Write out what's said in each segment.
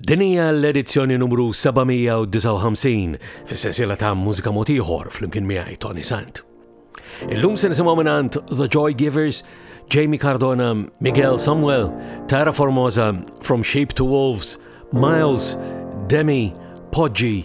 Din hija l-edizzjoni numru 759 fis-sensiela ta' Mużika Mod Ieħor flimkien miegħi Tony Sant. Illum se nisimgħu mingħand The Joy Givers, Jamie Cardona, Miguel Samuel, Tara Formosa, From Sheep to Wolves, Miles, Demi, Poggi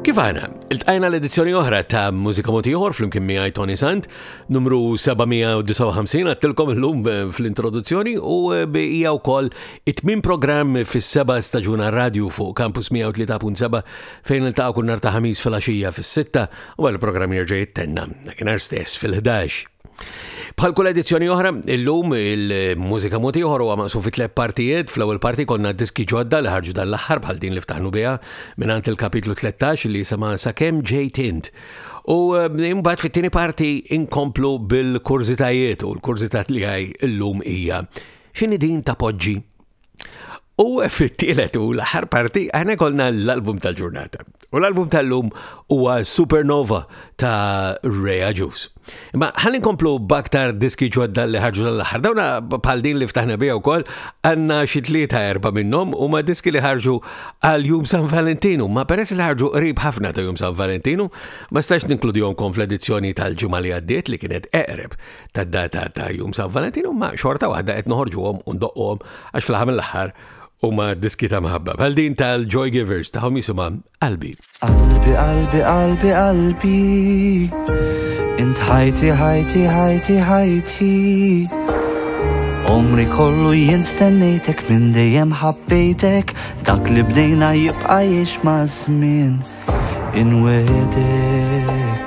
Kif għana, il-tqajna l-edizzjoni oħra ta' Mużika Motiħor fl-imkien miħaj Tony Sant, numru 759 għattilkom l-lum eh, fl-introduzzjoni u eh, bija u koll it-min program fis-seba staġuna radio fuq Campus 103.7 fejn il-taqa kunnar ta' ħamis fil-axija fis-sitta u għal-program jirġa jittenna, nakinar stess fil-11. Bħal kull edizzjoni oħra, illum il-mużika mod ieħor huwa maqsum fi tliet partijiet. Fl-ewwel parti konna diski ġodda li ħarġu dan l-aħħar bħal din li ftaħnu biha mingħand il-kapitlu 13 li jisimha sakemm ġejt int. U eh, mbagħad fit-tieni parti inkomplu bil-kurżitajiet u l-kurżitat li għaj illum hija x'inhi din ta' poġġi U fit-tielet u l-aħħar parti aħna kolna l-album tal-ġurnata. U l-album tal-lum huwa Supernova ta' Rea Juice. Ma ħalli nkomplu baktar diski ġodda li ħarġu l-aħħar. Dawna bħal din li ftaħna bija wkoll għandna xi tlieta erba' minnhom huma diski li ħarġu għal Jum San Valentinu, ma peress li ħarġu qrib ħafna ta' Jum San Valentinu, ma stax ninkludihom kon fl-edizzjoni tal-ġimgħa li għaddiet li kienet eqreb tad-data ta' jum San Valentin huma xorta waħda qed noħorġuhom u ndoqquhom għax fl-aħħar mill-aħħar huma diski ta' mħabba. Bħal din tal-Joy Givers tagħhom jisimha Qalbi. Qalbi, qalbi, qalbi, qalbi. Int ħajti, ħajti, ħajti, ħajti. Omri kollu jien stennejtek minn dejjem ħabbejtek dak li bdejna jibqa' jiex ma' żmien inwedek.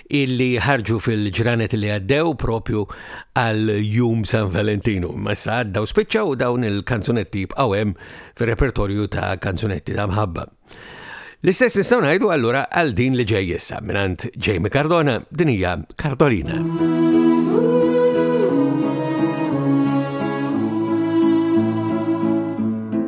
illi ħarġu fil-ġranet li għaddew propju għal Jum San Valentinu. Ma issa għaddaw spiċċaw dawn il-kanzunetti jibqgħu hemm fir-repertorju ta' kanzunetti ta' mħabba. L-istess nistgħu ngħidu allura għal din li ġej issa mingħand Jamie Cardona din hija Kardolina.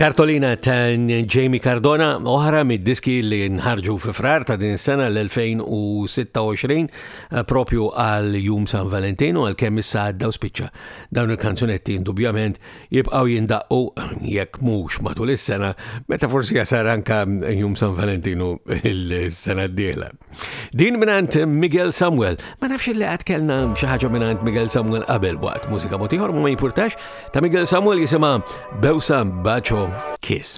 Kartolina ta' Jamie Cardona, oħra mid-diski li nħarġu fi frar ta' din sena l-2026 eh, propju għal Jum San Valentin u għal kemm issa għadda u spiċċa. Dawn il-kanzunetti indubjament jibqgħu jindaqqu jekk mhux matul is-sena, meta forsi jasar anka jum San Valentinu il-sena d-dieħla. Din minant Miguel Samuel, ma nafx li għad kellna xi ħaġa minant Miguel Samuel qabel waqt mużika motiħor ma jimpurtax ta' Miguel Samuel jisimha Bewsa Baċo Kiss.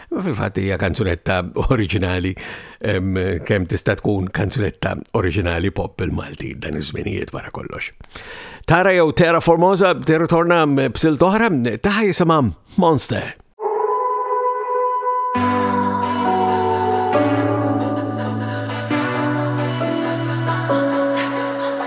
Fil-fatt hija kanzunetta oriġinali kemm tista' tkun kanzunetta oriġinali pop il-Malti dan iż-żminijiet wara kollox. Tara jew Terra Formosa tirritorna b'sil toħra taħ jisimha Monster.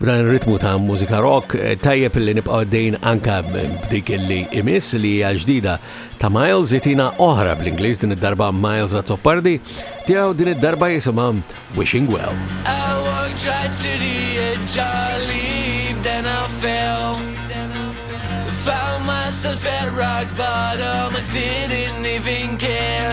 B'dan ir-ritmu ta' mużika rock, eh, tajjeb li nibqgħu għaddejn anka b'dik li imiss li hija ġdida ta' Miles itina oħra bl-Ingliż din id-darba Miles Azzopardi tiegħu din id-darba jisimha Wishing Well. I walked right to the edge of leap, then I fell. Found myself at rock bottom, I didn't even care.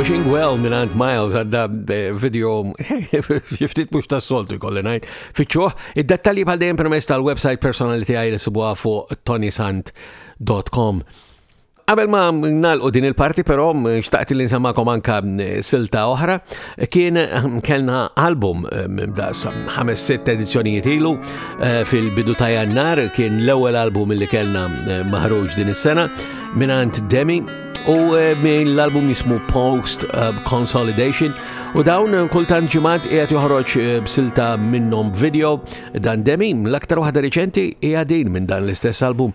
Wishing Well minn Ant Miles għadda eh, video xiftit mux ta' soltu jkolli najt. Fiċuħ, id-dettali bħal dejjem permess tal-website personali tiegħi li sibuha fuq tonysant.com. Qabel ma nalqu din il-parti però xtaqt li nsemmakom anka silta oħra kien kellna album daqs ħames sitt edizzjonijiet ilu eh, fil-bidu ta' jannar kien l-ewwel album li kellna eh, maħruġ din is-sena minant Demi u eh, l-album jismu Post Consolidation u dawn kultant ġimgħat qiegħed joħroġ b'silta minnhom video dan Demi l-aktar waħda riċenti hija din minn dan l-istess album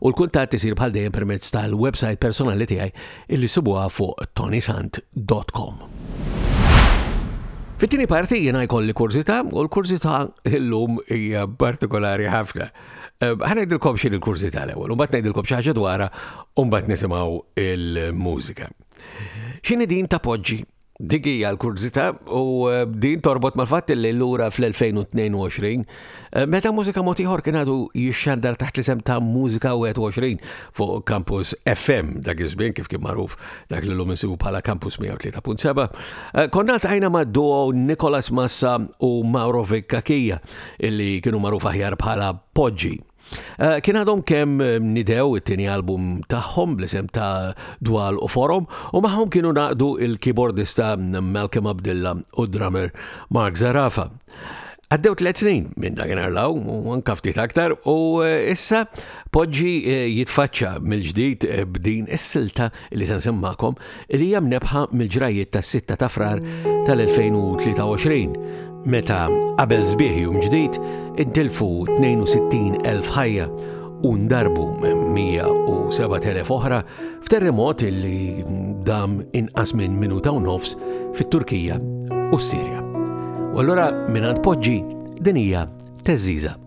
U l-kuntatt isir bħal dejjem permezz tal-website personali tiegħi illi sibuha fuq tonysant.com. Fit-tieni parti jiena jkolli kurzita u l-kurzita illum hija partikolari ħafna. Eh, ħanajdilkom xin il-kurzita l-ewwel, u mbagħad ngħidilkom xi ħaġa dwarha u mbagħad nisimgħu il-mużika. X'inhi din ta' poġġi Dik hija l-kurżità u eh, din torbot mal-fatt li lura fl-2022 eh, meta mużika mod ieħor kien għadu jixxandar taħt l-isem ta' Mużika 21 fuq Campus FM dak iż-żmien kif kien magħruf dak li llum insibu bħala Campus 103.7. Eh, konna tajna ma' duo Nikolas Massa u Mauro Vikkakija illi kienu magħruf aħjar bħala Poġġi. Eh, kien għadhom kemm eh, nidew it-tieni album tagħhom bl-isem ta' Dwal u Forom u magħhom kienu naqdu il-kibordista Malcolm Abdilla u drummer Mark Zarafa. Għaddew tliet snin minn dak inarlaw, anka ftit aktar, u eh, issa poġġi jitfaċċa mill-ġdid b'din is-silta li se nsemmakom li hija mnebbħa mill-ġrajjiet tas-sitta ta' Frar tal-2023 meta, qabel sbieħ jum ġdid, intilfu 62,000 ħajja u ndarbu 107,000 oħra f'terremot li dam inqas minn minuta u nofs fit-Turkija u s-Sirja. U allura mingħand poġġi din hija teżżiża.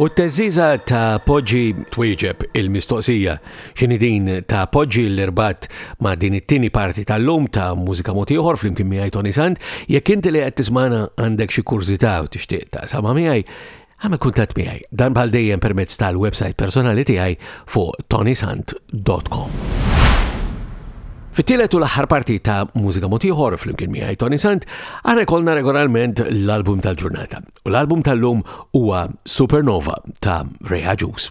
U t-tezziza ta' poġġi twieġeb il-mistoqsija xini din ta' poġġi l-irbat ma' din it-tieni parti tal-lum ta' mużika motiħor fl-imkien miħaj Tony Sand, jekk inti li qed tismana għandek xi kurzita u tixtieq ta' sama miħaj, Għamil kuntat miegħi, dan bħal dejjem permezz tal-website personali tiegħi fuq tonisant.com. Fit-tielet u l-aħħar parti ta' mużika motiħor fl-imkien miegħi Tony Sant, għana jkollna regolarment l-album tal-ġurnata. U l-album tal-lum huwa Supernova ta' Ray Juice.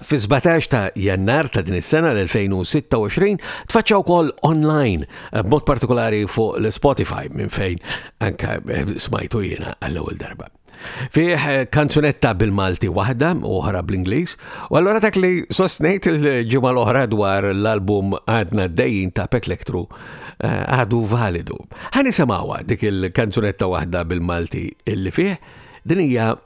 Fis-17 ta' Jannar ta' din is-sena l-2026 tfaċċa wkoll online b'mod partikolari fuq l-Spotify minn fejn anke smajtu jiena għall-ewwel darba. Fih eh, kanzunetta bil-Malti waħda u oħra bl-Ingliż, u allora dak li sostnejt il-ġimgħa l-oħra dwar l-album għadna d-dejjin ta' Peklektru eh, għadu validu. Ħani samawa dik il-kanzunetta waħda bil-Malti illi fih din hija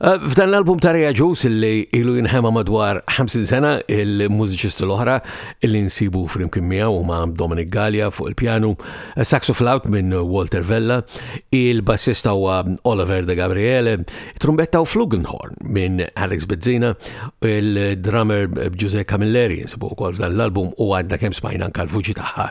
Eh, f'dan l-album ta' Rea Ġus li ilu jinħema madwar 50 sena il-mużiċisti l-oħra li nsibu flimkien miegħu ma' Dominic Gallia fuq il-pjanu, eh, saxo flaut minn Walter Vella, il-bassista huwa Oliver de Gabriele, trumbetta u flugenhorn minn Alex Bezzina, il-drummer Giuseppe Camilleri nsibu wkoll f'dan l-album u għadna kemm smajna anke l-vuċi tagħha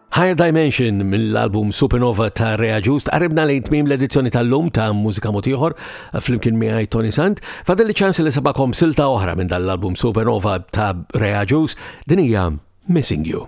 Higher Dimension mill-album Supernova ta' Rea Ġust qaribna lejn tmiem l-edizzjoni tal-lum ta' mużika motiħor flimkien miegħi Tony Sant. Fadel li ċans li sabakom silta oħra minn dal-album Supernova ta' Rea Ġust din hija Missing You.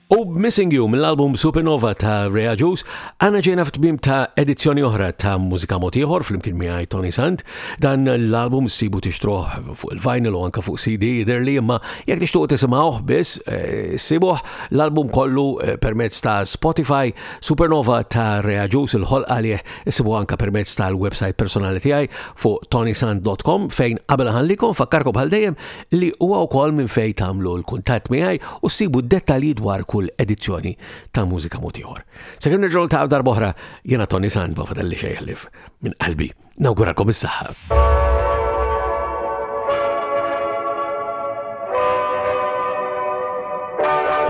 U b'Missing You mill-album Supernova ta' Ray Agius, għana ġejna f'tmim ta' edizzjoni oħra ta' Mużika Mod Ieħor flimkien miegħi Tony Sant. Dan l-album sibu tixtruh fuq il-vinyl u anke fuq CD jidherli imma jekk tixtuq tisimgħuh biss eh, sibuh l-album kollu eh, permezz ta' Spotify Supernova ta' Ray Agius il-ħolqa għalih sibu anke permezz tal-website personali tiegħi fuq tonysant.com fejn qabel ħallikom fakkarkom bħal dejjem li huwa wkoll minn fejn tagħmlu l-kuntatt miegħi u ssibu dettalji dwar kull edizzjoni ta' Mużika Mod Ieħor. Sakemm nerġgħu ta' darba oħra, jiena Tony Sanba fadal li xejħlif minn qalbi. Nawguralkom is-saħħa.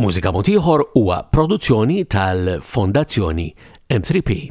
Mużika Motiħor huwa produzzjoni tal-Fondazzjoni M3P.